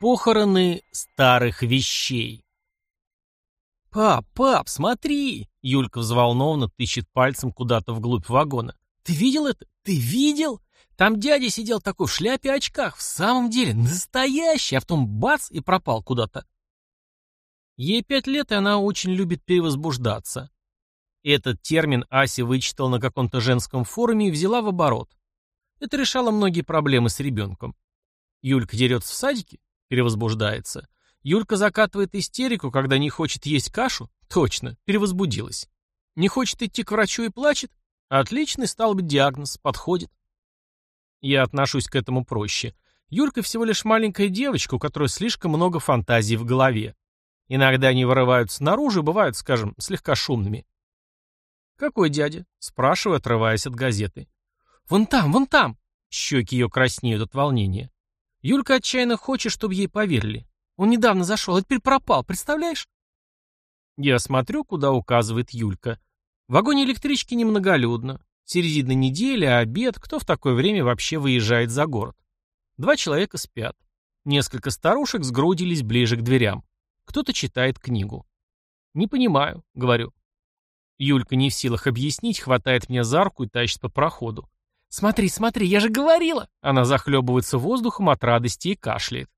Похороны старых вещей. «Пап, пап, смотри!» Юлька взволнованно тыщет пальцем куда-то вглубь вагона. «Ты видел это? Ты видел? Там дядя сидел такой в шляпе и очках. В самом деле, настоящий, а потом бац и пропал куда-то». Ей пять лет, и она очень любит перевозбуждаться. Этот термин Ася вычитала на каком-то женском форуме и взяла в оборот. Это решало многие проблемы с ребенком. Юлька дерется в садике? Перевозбуждается. Юлька закатывает истерику, когда не хочет есть кашу? Точно, перевозбудилась. Не хочет идти к врачу и плачет? Отличный, стал быть, диагноз, подходит. Я отношусь к этому проще. Юлька всего лишь маленькая девочка, у которой слишком много фантазий в голове. Иногда они вырываются наружу и бывают, скажем, слегка шумными. «Какой дядя?» — спрашиваю, отрываясь от газеты. «Вон там, вон там!» Щеки ее краснеют от волнения. Юлька отчаянно хочет, чтобы ей поверили. Он недавно зашел, а теперь пропал, представляешь? Я смотрю, куда указывает Юлька. В вагоне электрички немноголюдно. Середина недели, а обед, кто в такое время вообще выезжает за город? Два человека спят. Несколько старушек сгрудились ближе к дверям. Кто-то читает книгу. «Не понимаю», — говорю. Юлька не в силах объяснить, хватает меня за руку и тащит по проходу. «Смотри, смотри, я же говорила!» Она захлебывается воздухом от радости и кашляет.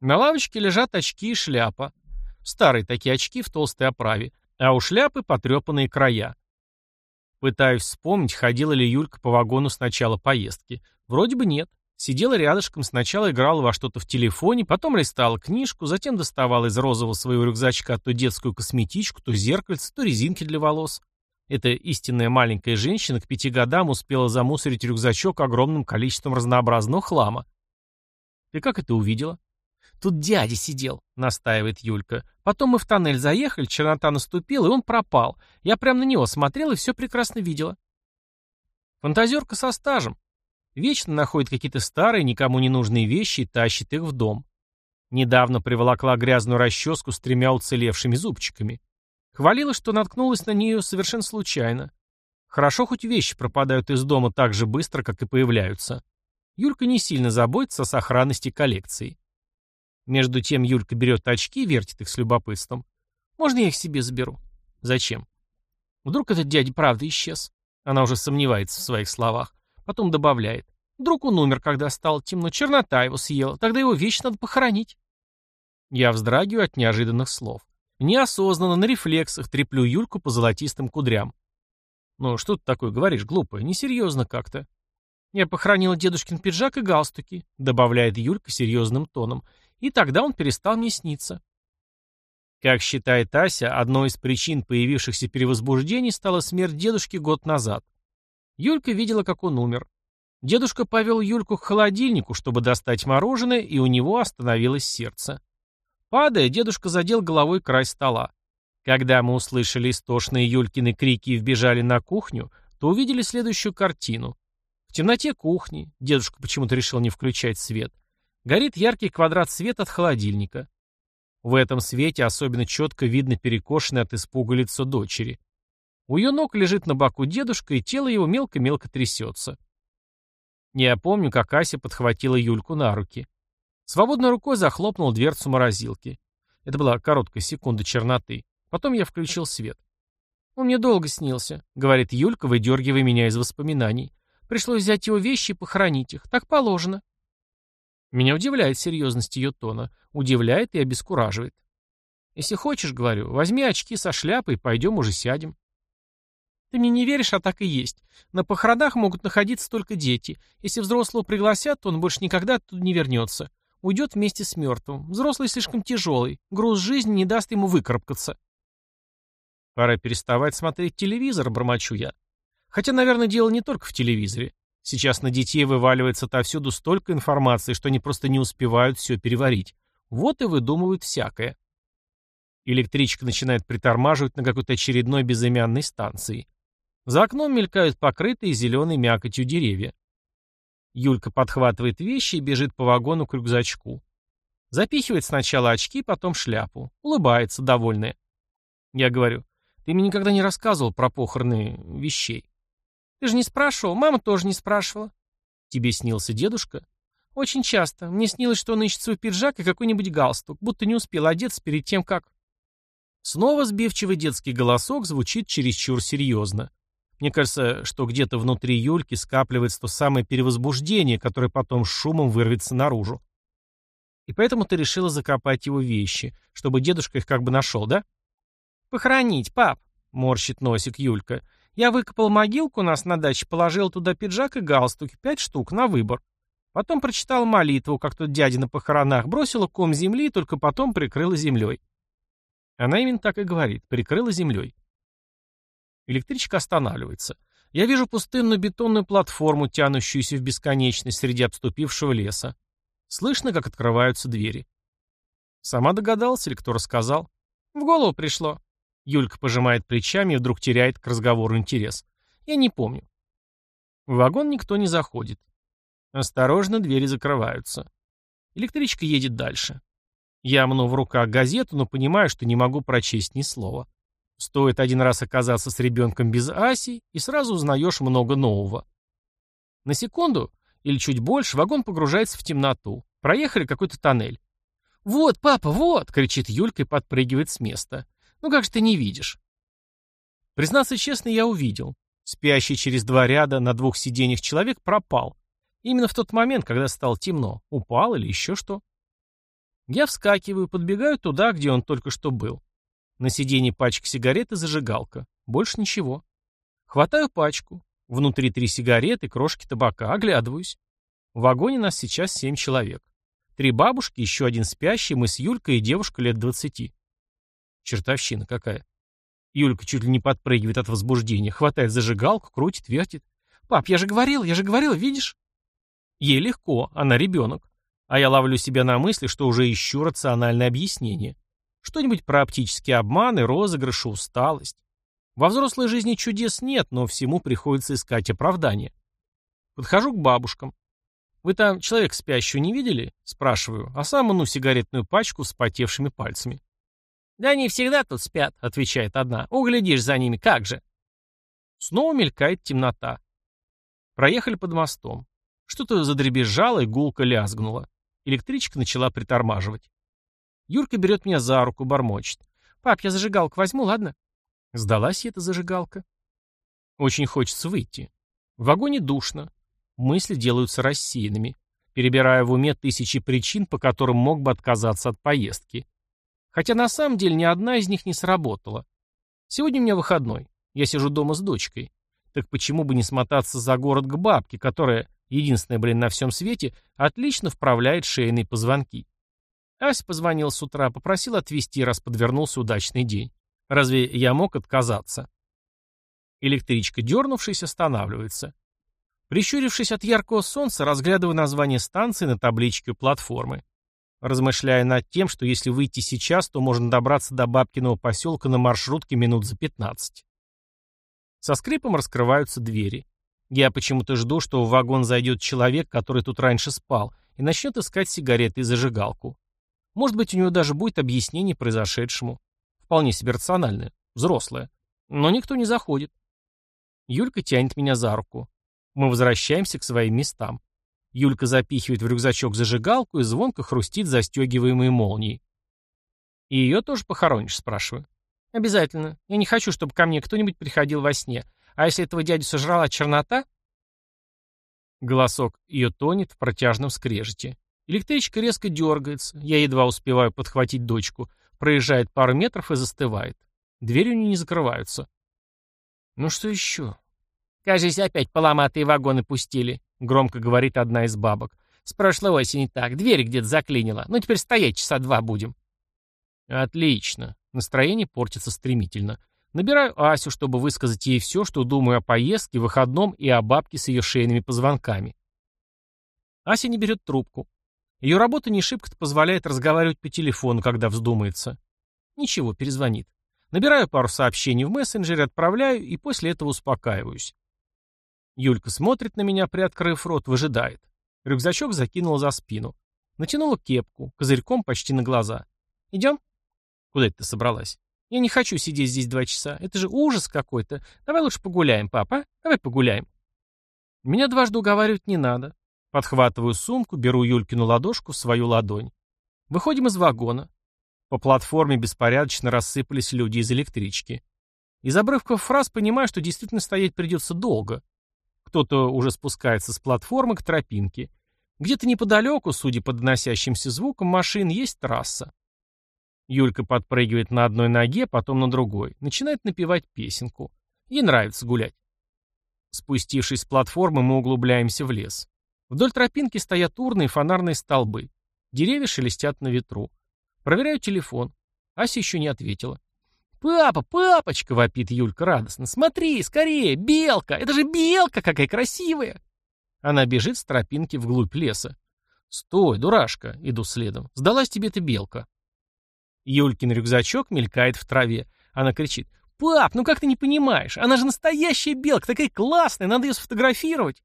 На лавочке лежат очки и шляпа. Старые такие очки в толстой оправе, а у шляпы потрепанные края. Пытаюсь вспомнить, ходила ли Юлька по вагону с начала поездки. Вроде бы нет. Сидела рядышком, сначала играла во что-то в телефоне, потом листала книжку, затем доставала из розового своего рюкзачка то детскую косметичку, то зеркальце, то резинки для волос. Эта истинная маленькая женщина к пяти годам успела замусорить рюкзачок огромным количеством разнообразного хлама. «Ты как это увидела?» «Тут дядя сидел», — настаивает Юлька. «Потом мы в тоннель заехали, чернота наступила, и он пропал. Я прямо на него смотрел и все прекрасно видела». Фантазерка со стажем. Вечно находит какие-то старые, никому не нужные вещи и тащит их в дом. Недавно приволокла грязную расческу с тремя уцелевшими зубчиками. Хвалила, что наткнулась на нее совершенно случайно. Хорошо, хоть вещи пропадают из дома так же быстро, как и появляются. Юлька не сильно заботится о сохранности коллекции. Между тем Юлька берет очки и вертит их с любопытством. «Можно я их себе заберу?» «Зачем?» «Вдруг этот дядя правда исчез?» Она уже сомневается в своих словах. Потом добавляет. Вдруг он умер, когда стало темно, чернота его съела, тогда его вещь надо похоронить. Я вздрагиваю от неожиданных слов. Неосознанно, на рефлексах, треплю Юльку по золотистым кудрям. «Ну, что ты такое говоришь, глупая? Несерьезно как-то». «Я похоронила дедушкин пиджак и галстуки», — добавляет Юлька серьезным тоном. «И тогда он перестал мне сниться». Как считает Ася, одной из причин появившихся перевозбуждений стала смерть дедушки год назад. Юлька видела, как он умер. Дедушка повел Юльку к холодильнику, чтобы достать мороженое, и у него остановилось сердце. Падая, дедушка задел головой край стола. Когда мы услышали истошные Юлькины крики и вбежали на кухню, то увидели следующую картину. В темноте кухни, дедушка почему-то решил не включать свет, горит яркий квадрат света от холодильника. В этом свете особенно четко видно перекошенное от испуга лицо дочери. У ее ног лежит на боку дедушка, и тело его мелко-мелко трясется. Я помню, как Ася подхватила Юльку на руки. Свободной рукой захлопнул дверцу морозилки. Это была короткая секунда черноты. Потом я включил свет. «Он мне долго снился», — говорит Юлька, выдергивая меня из воспоминаний. «Пришлось взять его вещи и похоронить их. Так положено». Меня удивляет серьезность ее тона. Удивляет и обескураживает. «Если хочешь, — говорю, — возьми очки со шляпой, пойдем уже сядем». Ты мне не веришь, а так и есть. На похоронах могут находиться только дети. Если взрослого пригласят, то он больше никогда оттуда не вернется. Уйдет вместе с мертвым. Взрослый слишком тяжелый. Груз жизни не даст ему выкарабкаться. Пора переставать смотреть телевизор, бормочу я. Хотя, наверное, дело не только в телевизоре. Сейчас на детей вываливается отовсюду столько информации, что они просто не успевают все переварить. Вот и выдумывают всякое. Электричка начинает притормаживать на какой-то очередной безымянной станции. За окном мелькают покрытые зеленой мякотью деревья. Юлька подхватывает вещи и бежит по вагону к рюкзачку. Запихивает сначала очки, потом шляпу. Улыбается, довольная. Я говорю, ты мне никогда не рассказывал про похороны вещей. Ты же не спрашивал, мама тоже не спрашивала. Тебе снился дедушка? Очень часто. Мне снилось, что он ищет свой пиджак и какой-нибудь галстук, будто не успел одеться перед тем, как... Снова сбивчивый детский голосок звучит чересчур серьезно. Мне кажется, что где-то внутри Юльки скапливается то самое перевозбуждение, которое потом с шумом вырвется наружу. И поэтому ты решила закопать его вещи, чтобы дедушка их как бы нашел, да? Похоронить, пап, морщит носик Юлька. Я выкопал могилку у нас на даче, положил туда пиджак и галстук, пять штук, на выбор. Потом прочитала молитву, как тот дядя на похоронах, бросила ком земли и только потом прикрыла землей. Она именно так и говорит, прикрыла землей. Электричка останавливается. Я вижу пустынную бетонную платформу, тянущуюся в бесконечность среди обступившего леса. Слышно, как открываются двери. Сама догадалась или кто рассказал? В голову пришло. Юлька пожимает плечами и вдруг теряет к разговору интерес. Я не помню. В вагон никто не заходит. Осторожно, двери закрываются. Электричка едет дальше. Я мну в руках газету, но понимаю, что не могу прочесть ни слова. Стоит один раз оказаться с ребенком без Аси, и сразу узнаешь много нового. На секунду, или чуть больше, вагон погружается в темноту. Проехали какой-то тоннель. «Вот, папа, вот!» — кричит Юлька и подпрыгивает с места. «Ну как же ты не видишь?» Признаться честно, я увидел. Спящий через два ряда на двух сиденьях человек пропал. Именно в тот момент, когда стало темно. Упал или еще что. Я вскакиваю, подбегаю туда, где он только что был. На сиденье пачка сигарет и зажигалка. Больше ничего. Хватаю пачку. Внутри три сигареты, крошки табака. Оглядываюсь. В вагоне нас сейчас семь человек. Три бабушки, еще один спящий, мы с Юлькой и девушка лет двадцати. Чертовщина какая. Юлька чуть ли не подпрыгивает от возбуждения, хватает зажигалку, крутит, вертит. «Пап, я же говорил, я же говорил, видишь?» Ей легко, она ребенок. А я ловлю себя на мысли, что уже ищу рациональное объяснение. Что-нибудь про оптические обманы, розыгрыши, усталость. Во взрослой жизни чудес нет, но всему приходится искать оправдание. Подхожу к бабушкам. «Вы там человек спящего не видели?» Спрашиваю, а сам ману сигаретную пачку с потевшими пальцами. «Да они всегда тут спят», — отвечает одна. «Углядишь за ними, как же». Снова мелькает темнота. Проехали под мостом. Что-то задребезжало и гулко лязгнуло. Электричка начала притормаживать. Юрка берет меня за руку, бормочет. «Пап, я зажигалку возьму, ладно?» Сдалась эта зажигалка. Очень хочется выйти. В вагоне душно. Мысли делаются рассеянными. Перебирая в уме тысячи причин, по которым мог бы отказаться от поездки. Хотя на самом деле ни одна из них не сработала. Сегодня у меня выходной. Я сижу дома с дочкой. Так почему бы не смотаться за город к бабке, которая единственная, блин, на всем свете, отлично вправляет шейные позвонки. Ася позвонил с утра, попросил отвезти, раз подвернулся удачный день. Разве я мог отказаться? Электричка, дернувшись, останавливается. Прищурившись от яркого солнца, разглядываю название станции на табличке платформы. Размышляя над тем, что если выйти сейчас, то можно добраться до Бабкиного поселка на маршрутке минут за 15. Со скрипом раскрываются двери. Я почему-то жду, что в вагон зайдет человек, который тут раньше спал, и начнет искать сигареты и зажигалку. Может быть, у него даже будет объяснение произошедшему. Вполне себе рациональное, взрослое. Но никто не заходит. Юлька тянет меня за руку. Мы возвращаемся к своим местам. Юлька запихивает в рюкзачок зажигалку и звонко хрустит застегиваемые молнией. «И ее тоже похоронишь?» – спрашиваю. «Обязательно. Я не хочу, чтобы ко мне кто-нибудь приходил во сне. А если этого дядю сожрала чернота? Голосок ее тонет в протяжном скрежете. Электричка резко дергается. Я едва успеваю подхватить дочку. Проезжает пару метров и застывает. Двери у нее не закрываются. Ну что еще? Кажется, опять поломатые вагоны пустили, громко говорит одна из бабок. С прошлой осени так, дверь где-то заклинила. Ну теперь стоять часа два будем. Отлично. Настроение портится стремительно. Набираю Асю, чтобы высказать ей все, что думаю о поездке, выходном и о бабке с ее шейными позвонками. Ася не берет трубку. Ее работа не шибко позволяет разговаривать по телефону, когда вздумается. Ничего, перезвонит. Набираю пару сообщений в мессенджере, отправляю и после этого успокаиваюсь. Юлька смотрит на меня, приоткрыв рот, выжидает. Рюкзачок закинула за спину. Натянула кепку, козырьком почти на глаза. «Идем?» «Куда это ты собралась?» Я не хочу сидеть здесь два часа. Это же ужас какой-то. Давай лучше погуляем, папа. Давай погуляем. Меня дважды уговаривать не надо. Подхватываю сумку, беру Юлькину ладошку в свою ладонь. Выходим из вагона. По платформе беспорядочно рассыпались люди из электрички. Из обрывков фраз понимаю, что действительно стоять придется долго. Кто-то уже спускается с платформы к тропинке. Где-то неподалеку, судя по доносящимся звукам машин, есть трасса. Юлька подпрыгивает на одной ноге, потом на другой. Начинает напевать песенку. Ей нравится гулять. Спустившись с платформы, мы углубляемся в лес. Вдоль тропинки стоят урны и фонарные столбы. Деревья шелестят на ветру. Проверяю телефон. Ася еще не ответила. «Папа, папочка!» — вопит Юлька радостно. «Смотри, скорее! Белка! Это же белка какая красивая!» Она бежит с тропинки вглубь леса. «Стой, дурашка!» — иду следом. «Сдалась тебе эта белка!» Юлькин рюкзачок мелькает в траве. Она кричит. «Пап, ну как ты не понимаешь? Она же настоящая белка, такая классная, надо ее сфотографировать!»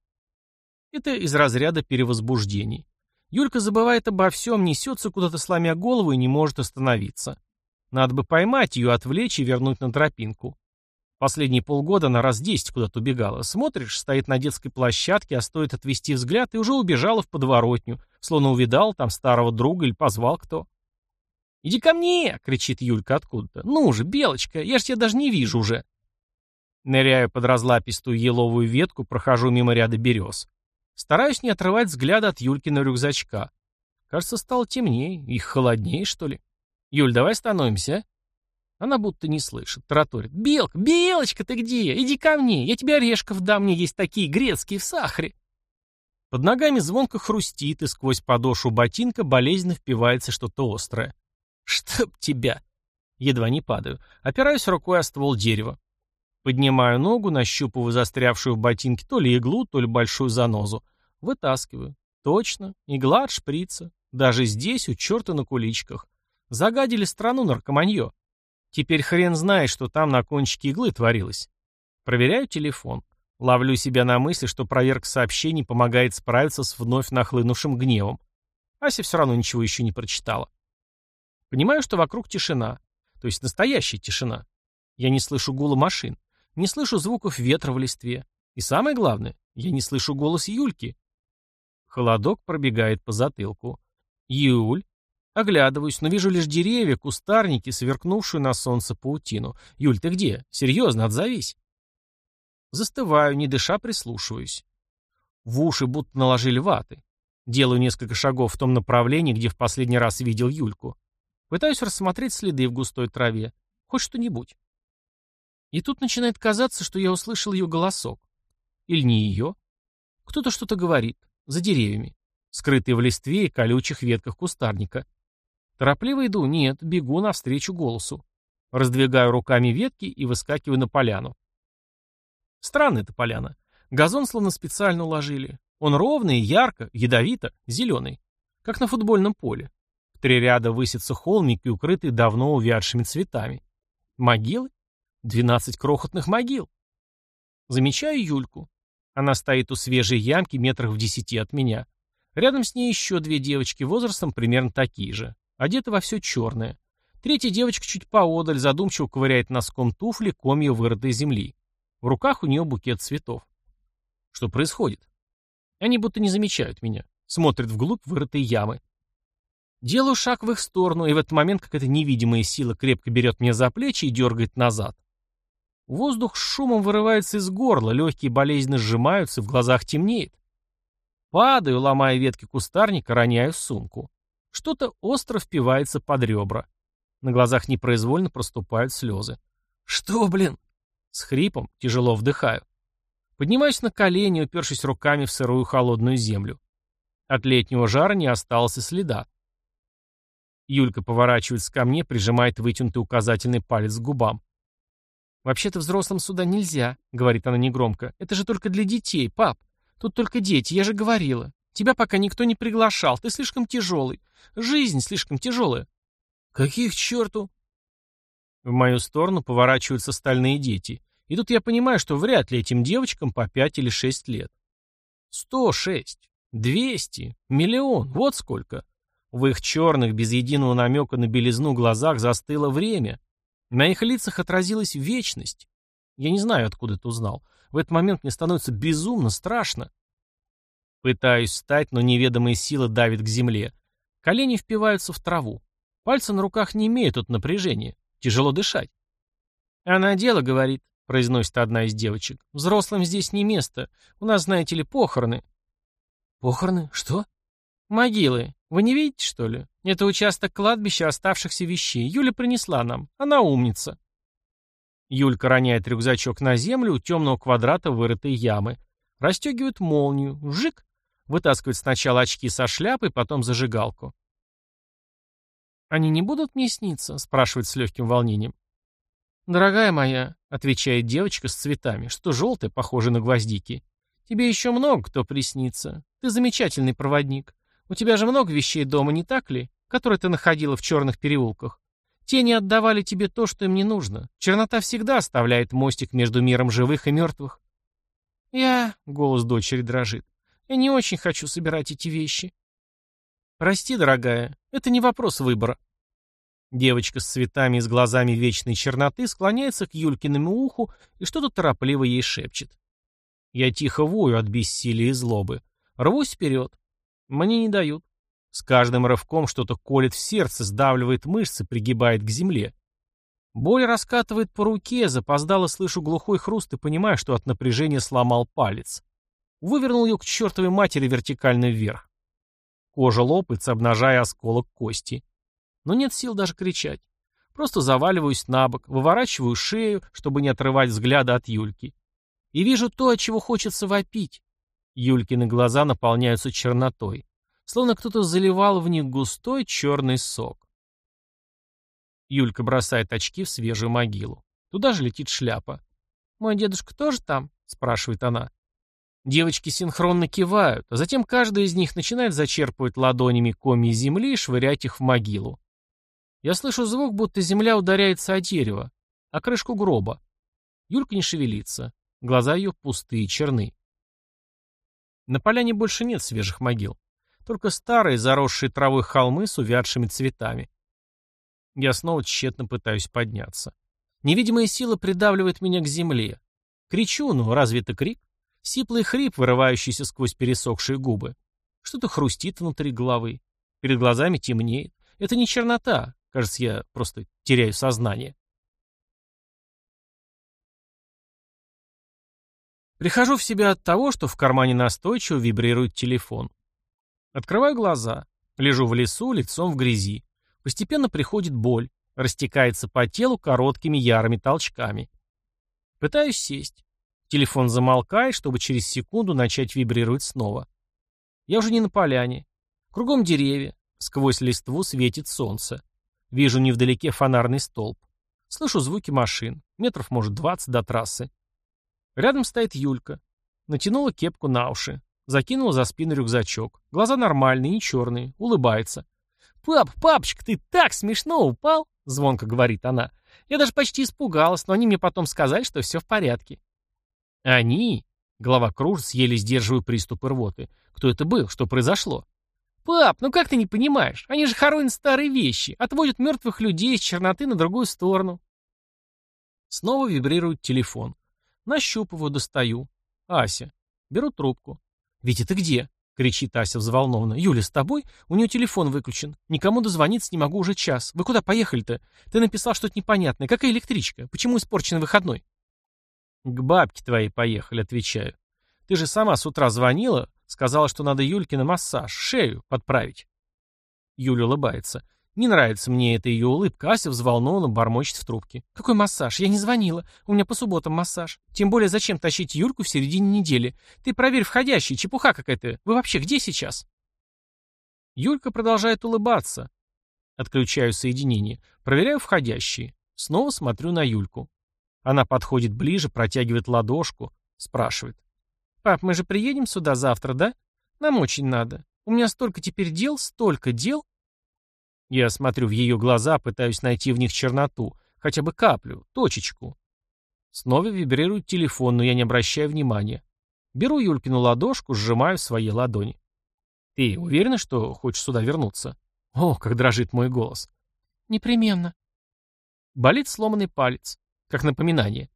Это из разряда перевозбуждений. Юлька забывает обо всем, несется куда-то сломя голову и не может остановиться. Надо бы поймать ее, отвлечь и вернуть на тропинку. Последние полгода она раз десять куда-то убегала. Смотришь, стоит на детской площадке, а стоит отвести взгляд, и уже убежала в подворотню, словно увидал там старого друга или позвал кто. «Иди ко мне!» — кричит Юлька откуда-то. «Ну же, Белочка, я ж тебя даже не вижу уже!» Ныряю под разлапистую еловую ветку, прохожу мимо ряда берез. Стараюсь не отрывать взгляда от Юлькиного рюкзачка. Кажется, стало темнее, и холоднее, что ли. «Юль, давай остановимся, а?» Она будто не слышит, тараторит. «Белка, Белочка, ты где? Иди ко мне, я тебе орешков дам, мне есть такие грецкие в сахаре». Под ногами звонко хрустит, и сквозь подошву ботинка болезненно впивается что-то острое. «Чтоб тебя!» Едва не падаю. Опираюсь рукой о ствол дерева. Поднимаю ногу, нащупываю застрявшую в ботинке то ли иглу, то ли большую занозу. Вытаскиваю. Точно. Игла от шприца. Даже здесь, у черта на куличках. Загадили страну наркоманье. Теперь хрен знает, что там на кончике иглы творилось. Проверяю телефон. Ловлю себя на мысли, что проверка сообщений помогает справиться с вновь нахлынувшим гневом. Ася все равно ничего еще не прочитала. Понимаю, что вокруг тишина. То есть настоящая тишина. Я не слышу гула машин. Не слышу звуков ветра в листве. И самое главное, я не слышу голос Юльки. Холодок пробегает по затылку. Юль, Оглядываюсь, но вижу лишь деревья, кустарники, сверкнувшую на солнце паутину. «Юль, ты где? Серьезно, отзовись!» Застываю, не дыша, прислушиваюсь. В уши будто наложили ваты. Делаю несколько шагов в том направлении, где в последний раз видел Юльку. Пытаюсь рассмотреть следы в густой траве. Хоть что-нибудь. И тут начинает казаться, что я услышал ее голосок. Или не ее. Кто-то что-то говорит. За деревьями. Скрытые в листве и колючих ветках кустарника. Торопливо иду, нет, бегу навстречу голосу. Раздвигаю руками ветки и выскакиваю на поляну. Странная эта поляна. Газон словно специально уложили. Он ровный, ярко, ядовито, зеленый. Как на футбольном поле. В три ряда высятся холмики, укрытые давно увядшими цветами. Могилы? Двенадцать крохотных могил. Замечаю Юльку. Она стоит у свежей ямки метрах в десяти от меня. Рядом с ней еще две девочки возрастом примерно такие же. Одета во все черное. Третья девочка чуть поодаль задумчиво ковыряет носком туфли комья вырытой земли. В руках у нее букет цветов. Что происходит? Они будто не замечают меня. Смотрят вглубь вырытой ямы. Делаю шаг в их сторону, и в этот момент какая-то невидимая сила крепко берет меня за плечи и дергает назад. Воздух с шумом вырывается из горла, легкие болезненно сжимаются, в глазах темнеет. Падаю, ломая ветки кустарника, роняю сумку. Что-то остро впивается под ребра. На глазах непроизвольно проступают слезы. «Что, блин?» С хрипом тяжело вдыхаю. Поднимаюсь на колени, упершись руками в сырую холодную землю. От летнего жара не осталось и следа. Юлька поворачивается ко мне, прижимает вытянутый указательный палец к губам. «Вообще-то взрослым сюда нельзя», — говорит она негромко. «Это же только для детей, пап. Тут только дети, я же говорила. Тебя пока никто не приглашал, ты слишком тяжелый. Жизнь слишком тяжелая. Каких черту? В мою сторону поворачиваются стальные дети. И тут я понимаю, что вряд ли этим девочкам по пять или шесть лет. Сто шесть, двести, миллион, вот сколько. В их черных, без единого намека на белизну глазах застыло время. На их лицах отразилась вечность. Я не знаю, откуда это узнал. В этот момент мне становится безумно страшно. Пытаюсь встать, но неведомые силы давят к земле. Колени впиваются в траву. Пальцы на руках не имеют от напряжения. Тяжело дышать. «Она дело, — говорит, — произносит одна из девочек. Взрослым здесь не место. У нас, знаете ли, похороны». «Похороны? Что?» «Могилы. Вы не видите, что ли? Это участок кладбища оставшихся вещей. Юля принесла нам. Она умница». Юлька роняет рюкзачок на землю у темного квадрата вырытой ямы. Растегивает молнию. Жик! Вытаскивает сначала очки со шляпой, потом зажигалку. «Они не будут мне сниться?» — спрашивает с легким волнением. «Дорогая моя», — отвечает девочка с цветами, что желтое, похоже на гвоздики. «Тебе еще много кто приснится. Ты замечательный проводник. У тебя же много вещей дома, не так ли, которые ты находила в черных переулках? Тени отдавали тебе то, что им не нужно. Чернота всегда оставляет мостик между миром живых и мертвых». «Я...» — голос дочери дрожит. Я не очень хочу собирать эти вещи. Прости, дорогая, это не вопрос выбора. Девочка с цветами и с глазами вечной черноты склоняется к Юлькиному уху и что-то торопливо ей шепчет. Я тихо вою от бессилия и злобы. Рвусь вперед. Мне не дают. С каждым рывком что-то колет в сердце, сдавливает мышцы, пригибает к земле. Боль раскатывает по руке, запоздало слышу глухой хруст и понимаю, что от напряжения сломал палец вывернул ее к чертовой матери вертикально вверх. Кожа лопается, обнажая осколок кости. Но нет сил даже кричать. Просто заваливаюсь на бок, выворачиваю шею, чтобы не отрывать взгляда от Юльки. И вижу то, от чего хочется вопить. Юлькины глаза наполняются чернотой, словно кто-то заливал в них густой черный сок. Юлька бросает очки в свежую могилу. Туда же летит шляпа. «Мой дедушка тоже там?» — спрашивает она. Девочки синхронно кивают, а затем каждая из них начинает зачерпывать ладонями комья земли и швырять их в могилу. Я слышу звук, будто земля ударяется о дерево, о крышку гроба. Юлька не шевелится. Глаза ее пустые, черны. На поляне больше нет свежих могил. Только старые, заросшие травой холмы с увядшими цветами. Я снова тщетно пытаюсь подняться. Невидимая сила придавливает меня к земле. Кричу, ну разве это крик? Сиплый хрип, вырывающийся сквозь пересохшие губы. Что-то хрустит внутри головы. Перед глазами темнеет. Это не чернота. Кажется, я просто теряю сознание. Прихожу в себя от того, что в кармане настойчиво вибрирует телефон. Открываю глаза. Лежу в лесу, лицом в грязи. Постепенно приходит боль. Растекается по телу короткими ярыми толчками. Пытаюсь сесть. Телефон замолкает, чтобы через секунду начать вибрировать снова. Я уже не на поляне. Кругом деревья. Сквозь листву светит солнце. Вижу невдалеке фонарный столб. Слышу звуки машин. Метров, может, двадцать до трассы. Рядом стоит Юлька. Натянула кепку на уши. Закинула за спину рюкзачок. Глаза нормальные, не черные. Улыбается. «Пап, папочка, ты так смешно упал!» Звонко говорит она. «Я даже почти испугалась, но они мне потом сказали, что все в порядке». Они? Голова кружится, еле сдерживая приступы рвоты. Кто это был? Что произошло? «Пап, ну как ты не понимаешь? Они же хоронят старые вещи, отводят мертвых людей из черноты на другую сторону». Снова вибрирует телефон. Нащупываю, достаю. Ася. Беру трубку. «Витя, ты где?» — кричит Ася взволнованно. «Юля, с тобой? У нее телефон выключен. Никому дозвониться не могу уже час. Вы куда поехали-то? Ты написал что-то непонятное. Какая электричка? Почему испорчен выходной?» «К бабке твоей поехали», — отвечаю. «Ты же сама с утра звонила, сказала, что надо Юльке на массаж, шею подправить». Юля улыбается. Не нравится мне эта ее улыбка. Ася взволнованно бормочет в трубке. «Какой массаж? Я не звонила. У меня по субботам массаж. Тем более, зачем тащить Юльку в середине недели? Ты проверь входящий, чепуха какая-то. Вы вообще где сейчас?» Юлька продолжает улыбаться. Отключаю соединение. Проверяю входящие. Снова смотрю на Юльку. Она подходит ближе, протягивает ладошку, спрашивает. «Пап, мы же приедем сюда завтра, да? Нам очень надо. У меня столько теперь дел, столько дел». Я смотрю в ее глаза, пытаюсь найти в них черноту, хотя бы каплю, точечку. Снова вибрирует телефон, но я не обращаю внимания. Беру Юлькину ладошку, сжимаю в своей ладони. «Ты уверена, что хочешь сюда вернуться?» О, как дрожит мой голос. «Непременно». Болит сломанный палец. Как напоминание.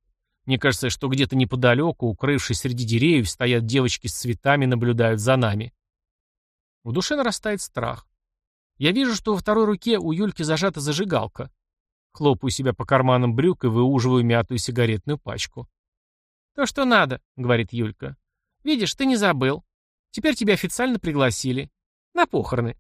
Мне кажется, что где-то неподалеку, укрывшись среди деревьев, стоят девочки с цветами наблюдают за нами. В душе нарастает страх. Я вижу, что во второй руке у Юльки зажата зажигалка. Хлопаю себя по карманам брюк и выуживаю мятую сигаретную пачку. «То, что надо», — говорит Юлька. «Видишь, ты не забыл. Теперь тебя официально пригласили. На похороны».